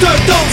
dirt